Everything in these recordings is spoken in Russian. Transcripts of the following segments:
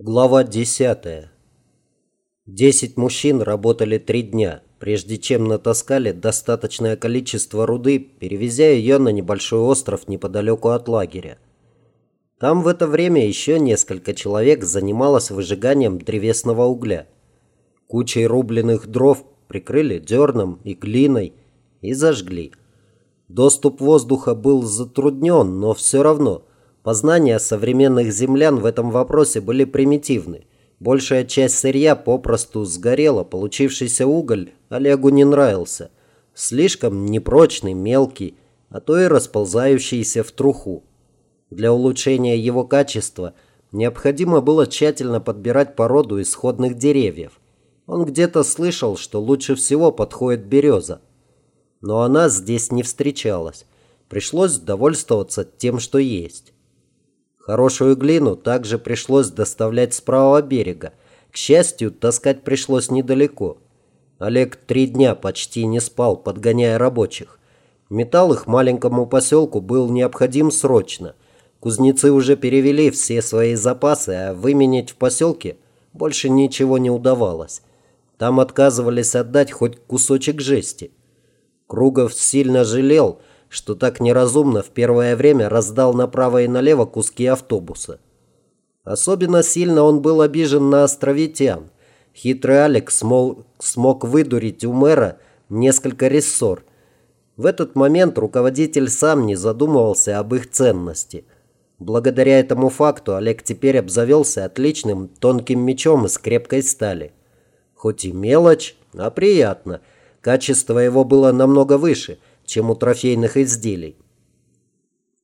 Глава 10. Десять мужчин работали три дня, прежде чем натаскали достаточное количество руды, перевезя ее на небольшой остров неподалеку от лагеря. Там в это время еще несколько человек занималось выжиганием древесного угля. Кучей рубленых дров прикрыли дерном и глиной и зажгли. Доступ воздуха был затруднен, но все равно – Познания современных землян в этом вопросе были примитивны. Большая часть сырья попросту сгорела, получившийся уголь Олегу не нравился. Слишком непрочный, мелкий, а то и расползающийся в труху. Для улучшения его качества необходимо было тщательно подбирать породу исходных деревьев. Он где-то слышал, что лучше всего подходит береза. Но она здесь не встречалась. Пришлось довольствоваться тем, что есть. Хорошую глину также пришлось доставлять с правого берега. К счастью, таскать пришлось недалеко. Олег три дня почти не спал, подгоняя рабочих. Металл их маленькому поселку был необходим срочно. Кузнецы уже перевели все свои запасы, а выменять в поселке больше ничего не удавалось. Там отказывались отдать хоть кусочек жести. Кругов сильно жалел, что так неразумно в первое время раздал направо и налево куски автобуса. Особенно сильно он был обижен на островитян. Хитрый Алекс смог, смог выдурить у мэра несколько рессор. В этот момент руководитель сам не задумывался об их ценности. Благодаря этому факту Олег теперь обзавелся отличным тонким мечом из крепкой стали. Хоть и мелочь, а приятно. Качество его было намного выше – чем у трофейных изделий.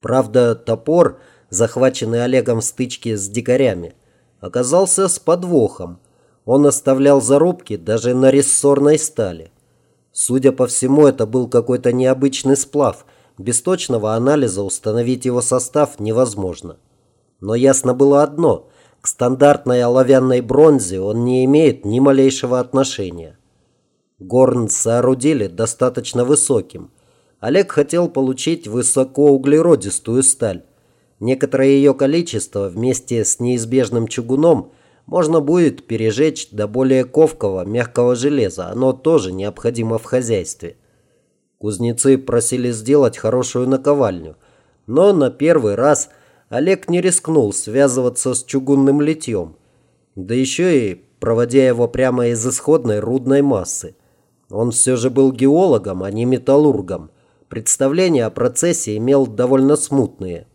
Правда, топор, захваченный Олегом в стычке с дикарями, оказался с подвохом. Он оставлял зарубки даже на рессорной стали. Судя по всему, это был какой-то необычный сплав. Без точного анализа установить его состав невозможно. Но ясно было одно – к стандартной оловянной бронзе он не имеет ни малейшего отношения. Горн соорудили достаточно высоким, Олег хотел получить высокоуглеродистую сталь. Некоторое ее количество вместе с неизбежным чугуном можно будет пережечь до более ковкого, мягкого железа. Оно тоже необходимо в хозяйстве. Кузнецы просили сделать хорошую наковальню. Но на первый раз Олег не рискнул связываться с чугунным литьем. Да еще и проводя его прямо из исходной рудной массы. Он все же был геологом, а не металлургом представления о процессе имел довольно смутные.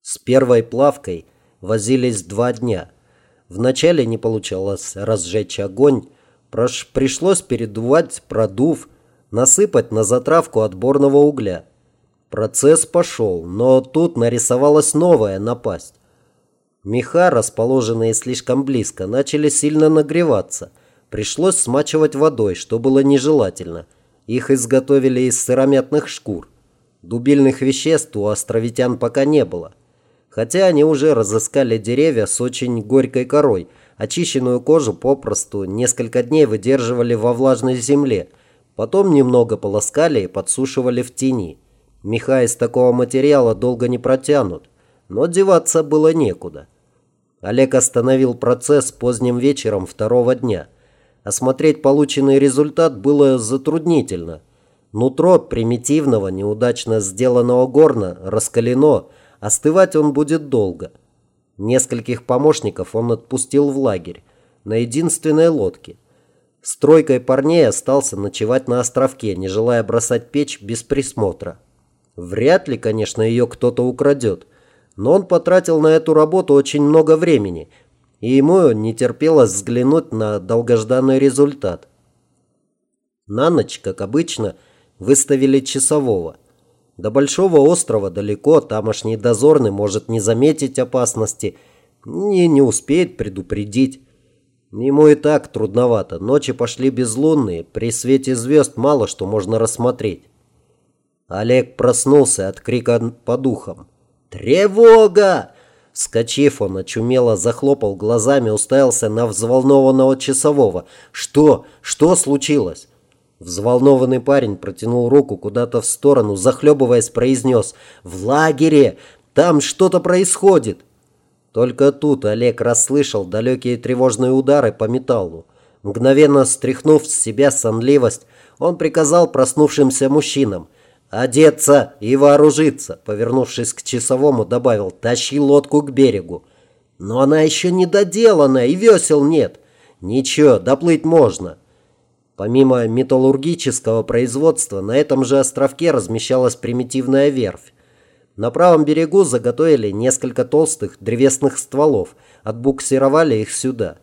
С первой плавкой возились два дня. Вначале не получалось разжечь огонь, пришлось передувать продув, насыпать на затравку отборного угля. Процесс пошел, но тут нарисовалась новая напасть. Меха, расположенные слишком близко, начали сильно нагреваться. Пришлось смачивать водой, что было нежелательно – их изготовили из сыромятных шкур. Дубильных веществ у островитян пока не было. Хотя они уже разыскали деревья с очень горькой корой. Очищенную кожу попросту несколько дней выдерживали во влажной земле. Потом немного полоскали и подсушивали в тени. Меха из такого материала долго не протянут. Но деваться было некуда. Олег остановил процесс поздним вечером второго дня – Осмотреть полученный результат было затруднительно. Нутро примитивного, неудачно сделанного горна раскалено, остывать он будет долго. Нескольких помощников он отпустил в лагерь, на единственной лодке. С тройкой парней остался ночевать на островке, не желая бросать печь без присмотра. Вряд ли, конечно, ее кто-то украдет, но он потратил на эту работу очень много времени – и ему не терпелось взглянуть на долгожданный результат. На ночь, как обычно, выставили часового. До Большого острова далеко, тамошний дозорный может не заметить опасности и не успеет предупредить. Ему и так трудновато, ночи пошли безлунные, при свете звезд мало что можно рассмотреть. Олег проснулся от крика по духам. «Тревога! Скочив, он очумело захлопал глазами, уставился на взволнованного часового. «Что? Что случилось?» Взволнованный парень протянул руку куда-то в сторону, захлебываясь, произнес «В лагере! Там что-то происходит!» Только тут Олег расслышал далекие тревожные удары по металлу. Мгновенно стряхнув с себя сонливость, он приказал проснувшимся мужчинам «Одеться и вооружиться!» Повернувшись к часовому, добавил «Тащи лодку к берегу!» «Но она еще не доделана, и весел нет!» «Ничего, доплыть можно!» Помимо металлургического производства, на этом же островке размещалась примитивная верфь. На правом берегу заготовили несколько толстых древесных стволов, отбуксировали их сюда.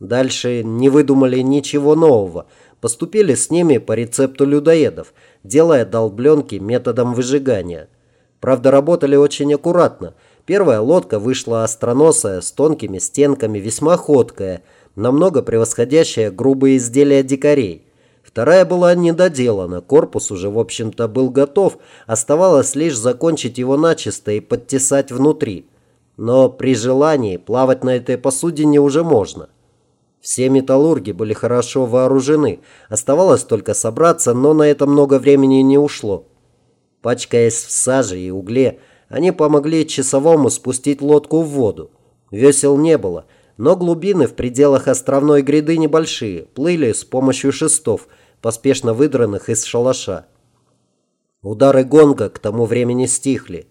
Дальше не выдумали ничего нового, поступили с ними по рецепту людоедов, делая долбленки методом выжигания. Правда, работали очень аккуратно. Первая лодка вышла остроносая, с тонкими стенками, весьма ходкая, намного превосходящая грубые изделия дикарей. Вторая была недоделана, корпус уже, в общем-то, был готов, оставалось лишь закончить его начисто и подтесать внутри. Но при желании плавать на этой посудине уже можно. Все металлурги были хорошо вооружены, оставалось только собраться, но на это много времени не ушло. Пачкаясь в саже и угле, они помогли часовому спустить лодку в воду. Весел не было – но глубины в пределах островной гряды небольшие, плыли с помощью шестов, поспешно выдранных из шалаша. Удары гонга к тому времени стихли,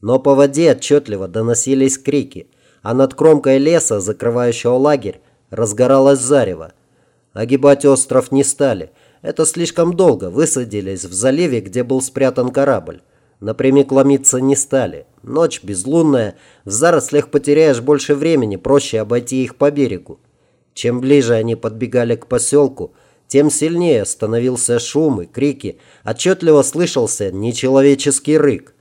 но по воде отчетливо доносились крики, а над кромкой леса, закрывающего лагерь, разгоралось зарево. Огибать остров не стали, это слишком долго, высадились в заливе, где был спрятан корабль. Напрямик ломиться не стали. Ночь безлунная, в зарослях потеряешь больше времени, проще обойти их по берегу. Чем ближе они подбегали к поселку, тем сильнее становился шум и крики, отчетливо слышался нечеловеческий рык.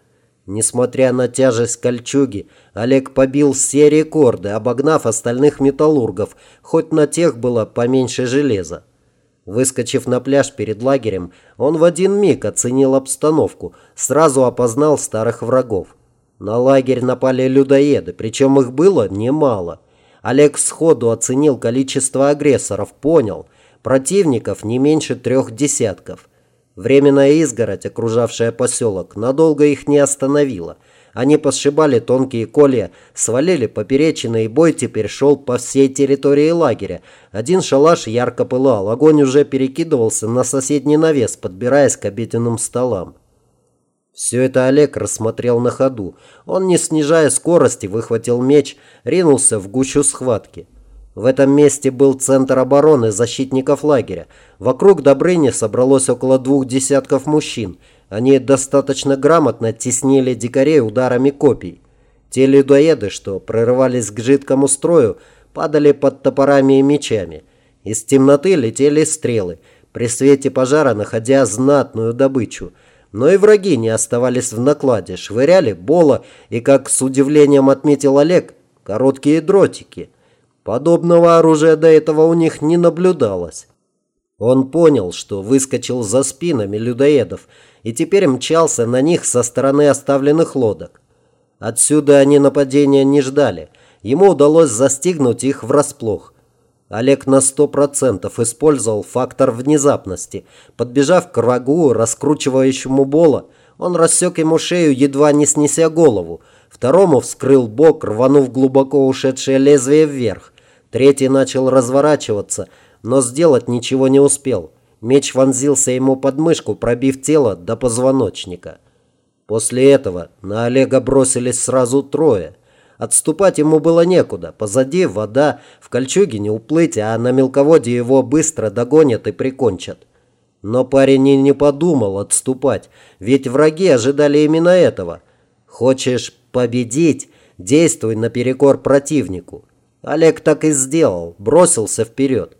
Несмотря на тяжесть кольчуги, Олег побил все рекорды, обогнав остальных металлургов, хоть на тех было поменьше железа. Выскочив на пляж перед лагерем, он в один миг оценил обстановку, сразу опознал старых врагов. На лагерь напали людоеды, причем их было немало. Олег сходу оценил количество агрессоров, понял, противников не меньше трех десятков. Временная изгородь, окружавшая поселок, надолго их не остановила – они посшибали тонкие колья, свалили поперечины, и бой теперь шел по всей территории лагеря. Один шалаш ярко пылал, огонь уже перекидывался на соседний навес, подбираясь к обеденным столам. Все это Олег рассмотрел на ходу. Он, не снижая скорости, выхватил меч, ринулся в гущу схватки. В этом месте был центр обороны защитников лагеря. Вокруг Добрыни собралось около двух десятков мужчин – они достаточно грамотно теснили дикарей ударами копий. Те людоеды, что прорывались к жидкому строю, падали под топорами и мечами. Из темноты летели стрелы, при свете пожара находя знатную добычу. Но и враги не оставались в накладе, швыряли бола и, как с удивлением отметил Олег, короткие дротики. Подобного оружия до этого у них не наблюдалось. Он понял, что выскочил за спинами людоедов и теперь мчался на них со стороны оставленных лодок. Отсюда они нападения не ждали. Ему удалось застигнуть их врасплох. Олег на сто процентов использовал фактор внезапности. Подбежав к врагу, раскручивающему Бола, он рассек ему шею, едва не снеся голову. Второму вскрыл бок, рванув глубоко ушедшее лезвие вверх. Третий начал разворачиваться, но сделать ничего не успел. Меч вонзился ему под мышку, пробив тело до позвоночника. После этого на Олега бросились сразу трое. Отступать ему было некуда. Позади вода, в кольчуге не уплыть, а на мелководье его быстро догонят и прикончат. Но парень и не подумал отступать, ведь враги ожидали именно этого. Хочешь победить, действуй наперекор противнику. Олег так и сделал, бросился вперед.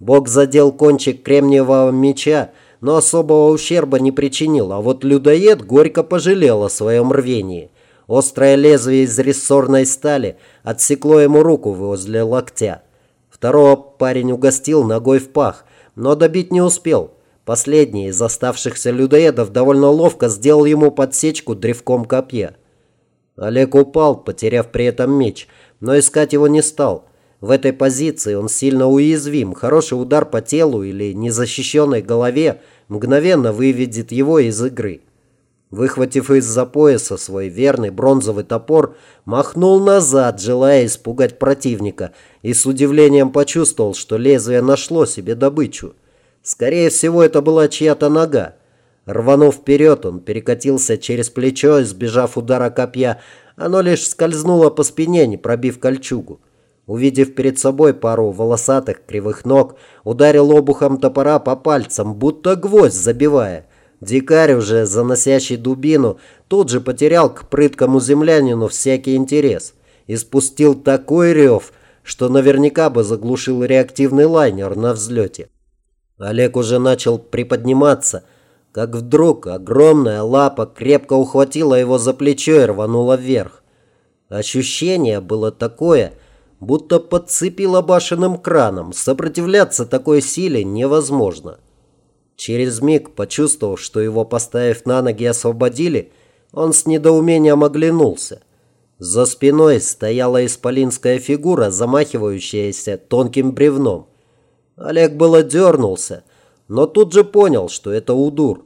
Бог задел кончик кремниевого меча, но особого ущерба не причинил, а вот людоед горько пожалел о своем рвении. Острое лезвие из рессорной стали отсекло ему руку возле локтя. Второго парень угостил ногой в пах, но добить не успел. Последний из оставшихся людоедов довольно ловко сделал ему подсечку древком копья. Олег упал, потеряв при этом меч, но искать его не стал. В этой позиции он сильно уязвим. Хороший удар по телу или незащищенной голове мгновенно выведет его из игры. Выхватив из-за пояса свой верный бронзовый топор, махнул назад, желая испугать противника, и с удивлением почувствовал, что лезвие нашло себе добычу. Скорее всего, это была чья-то нога. Рванув вперед, он перекатился через плечо, избежав удара копья. Оно лишь скользнуло по спине, не пробив кольчугу. Увидев перед собой пару волосатых кривых ног, ударил обухом топора по пальцам, будто гвоздь забивая. Дикарь, уже заносящий дубину, тут же потерял к прыткому землянину всякий интерес и спустил такой рев, что наверняка бы заглушил реактивный лайнер на взлете. Олег уже начал приподниматься, как вдруг огромная лапа крепко ухватила его за плечо и рванула вверх. Ощущение было такое, будто подцепило башенным краном. Сопротивляться такой силе невозможно. Через миг, почувствовав, что его, поставив на ноги, освободили, он с недоумением оглянулся. За спиной стояла исполинская фигура, замахивающаяся тонким бревном. Олег было дернулся, но тут же понял, что это удур.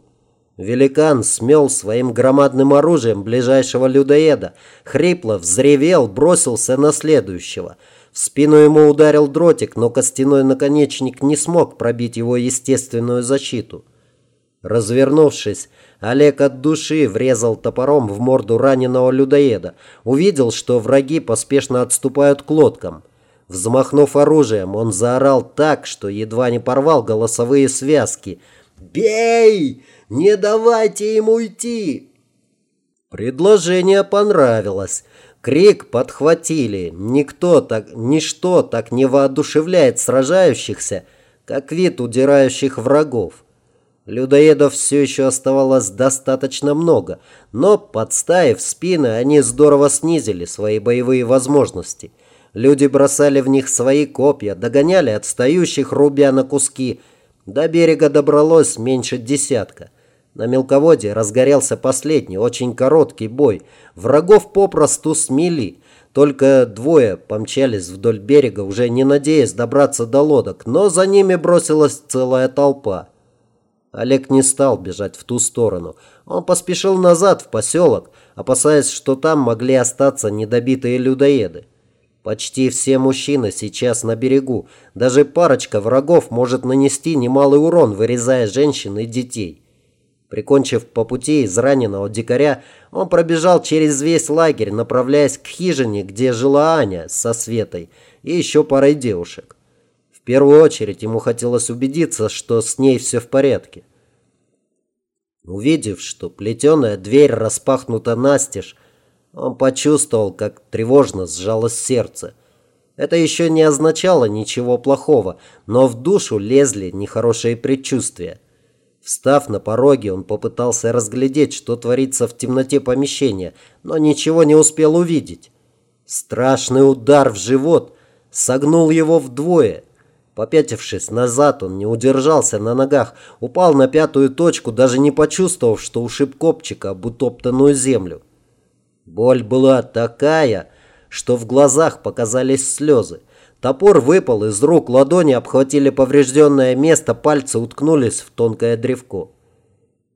Великан смел своим громадным оружием ближайшего людоеда, хрипло взревел, бросился на следующего – в спину ему ударил дротик, но костяной наконечник не смог пробить его естественную защиту. Развернувшись, Олег от души врезал топором в морду раненого людоеда. Увидел, что враги поспешно отступают к лодкам. Взмахнув оружием, он заорал так, что едва не порвал голосовые связки. «Бей! Не давайте ему уйти!» Предложение понравилось. Крик подхватили. Никто так, ничто так не воодушевляет сражающихся, как вид удирающих врагов. Людоедов все еще оставалось достаточно много, но, подставив спины, они здорово снизили свои боевые возможности. Люди бросали в них свои копья, догоняли отстающих, рубя на куски. До берега добралось меньше десятка. На мелководье разгорелся последний, очень короткий бой. Врагов попросту смели. Только двое помчались вдоль берега, уже не надеясь добраться до лодок, но за ними бросилась целая толпа. Олег не стал бежать в ту сторону. Он поспешил назад, в поселок, опасаясь, что там могли остаться недобитые людоеды. Почти все мужчины сейчас на берегу. Даже парочка врагов может нанести немалый урон, вырезая женщин и детей. Прикончив по пути израненного дикаря, он пробежал через весь лагерь, направляясь к хижине, где жила Аня со Светой и еще парой девушек. В первую очередь ему хотелось убедиться, что с ней все в порядке. Увидев, что плетеная дверь распахнута настежь, он почувствовал, как тревожно сжалось сердце. Это еще не означало ничего плохого, но в душу лезли нехорошие предчувствия. Встав на пороге, он попытался разглядеть, что творится в темноте помещения, но ничего не успел увидеть. Страшный удар в живот согнул его вдвое. Попятившись назад, он не удержался на ногах, упал на пятую точку, даже не почувствовав, что ушиб копчика об утоптанную землю. Боль была такая, что в глазах показались слезы. Топор выпал из рук, ладони обхватили поврежденное место, пальцы уткнулись в тонкое древко.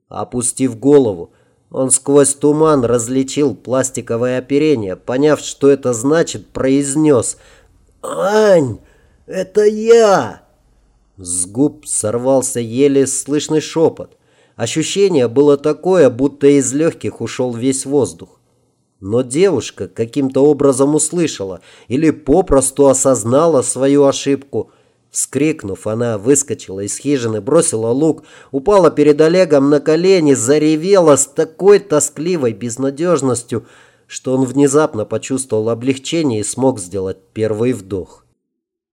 Опустив голову, он сквозь туман различил пластиковое оперение. Поняв, что это значит, произнес «Ань, это я!» С губ сорвался еле слышный шепот. Ощущение было такое, будто из легких ушел весь воздух. Но девушка каким-то образом услышала или попросту осознала свою ошибку. Вскрикнув, она выскочила из хижины, бросила лук, упала перед Олегом на колени, заревела с такой тоскливой безнадежностью, что он внезапно почувствовал облегчение и смог сделать первый вдох.